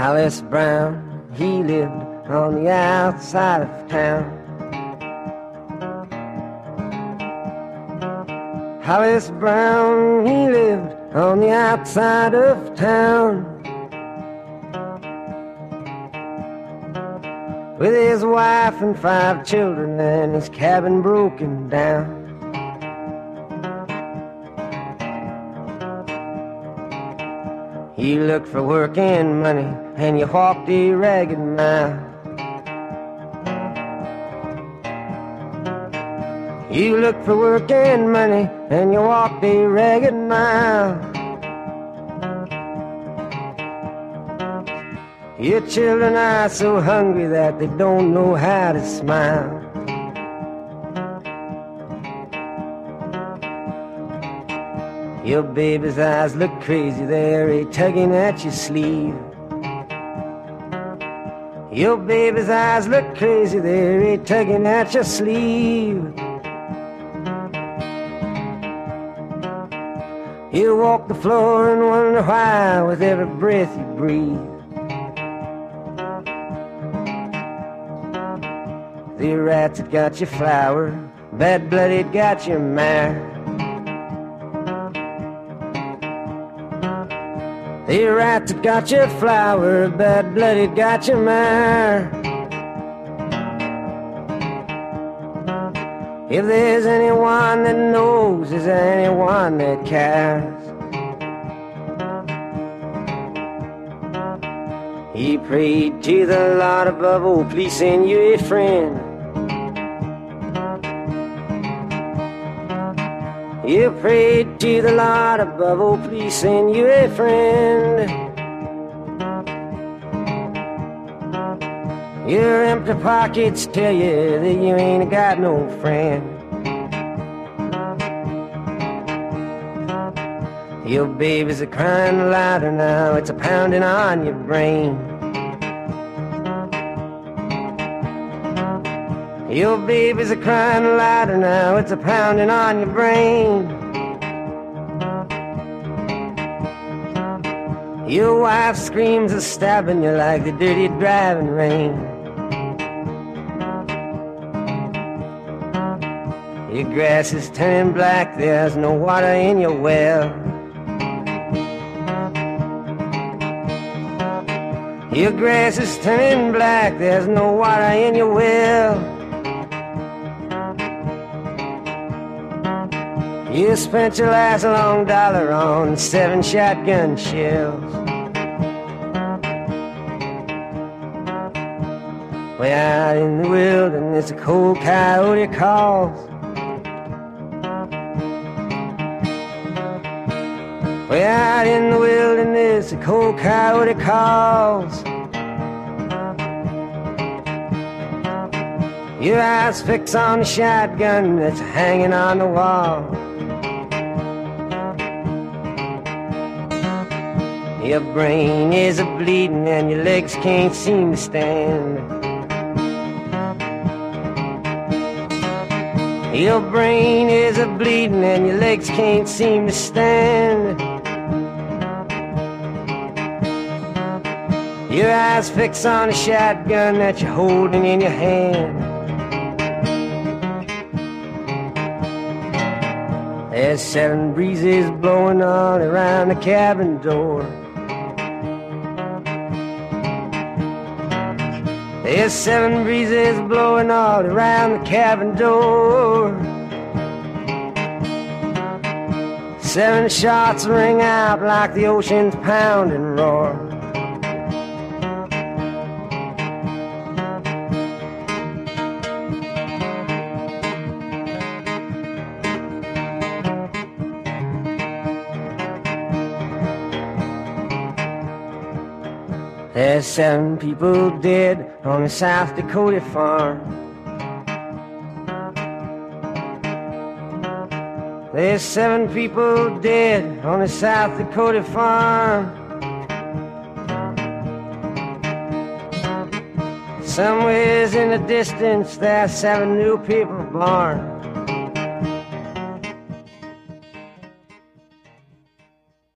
Hollis Brown, he lived on the outside of town. Hollis Brown, he lived on the outside of town. With his wife and five children and his cabin broken down. You looked for work and money, and you walked a ragged mile. You looked for work and money, and you walked a ragged mile. Your children are so hungry that they don't know how to smile. Your baby's eyes look crazy, they're a tugging at your sleeve. Your baby's eyes look crazy, they're a tugging at your sleeve. You walk the floor and wonder why with every breath you breathe. The rats that got your flour, bad blooded got your mare. The rats that got your flour, bad blooded got your mare. If there's anyone that knows, is there anyone that cares? He prayed to the Lord above, oh, please send you a friend. You prayed to the Lord above, oh, please send you a friend. Your empty pockets tell you that you ain't got no friend. Your baby's a crying louder now, it's a pounding on your brain. Your baby's a crying louder now, it's a pounding on your brain. Your wife screams of stabbing you like the dirty driving rain. Your grass is turning black, there's no water in your well. Your grass is turning black, there's no water in your well. You spent your last long dollar on seven shotgun shells. Way out in the wilderness, a cold coyote calls. Way out in the wilderness, a cold coyote calls. Your eyes fix on the shotgun that's hanging on the wall. Your brain is a bleeding and your legs can't seem to stand. Your brain is a bleeding and your legs can't seem to stand. Your eyes fix on a shotgun that you're holding in your hand. There's seven breezes blowing all around the cabin door. There's seven breezes blowing all around the cabin door. Seven shots ring out like the ocean's pounding roar. There's seven people dead on a South Dakota farm. There's seven people dead on a South Dakota farm. Somewheres in the distance, there's seven new people born.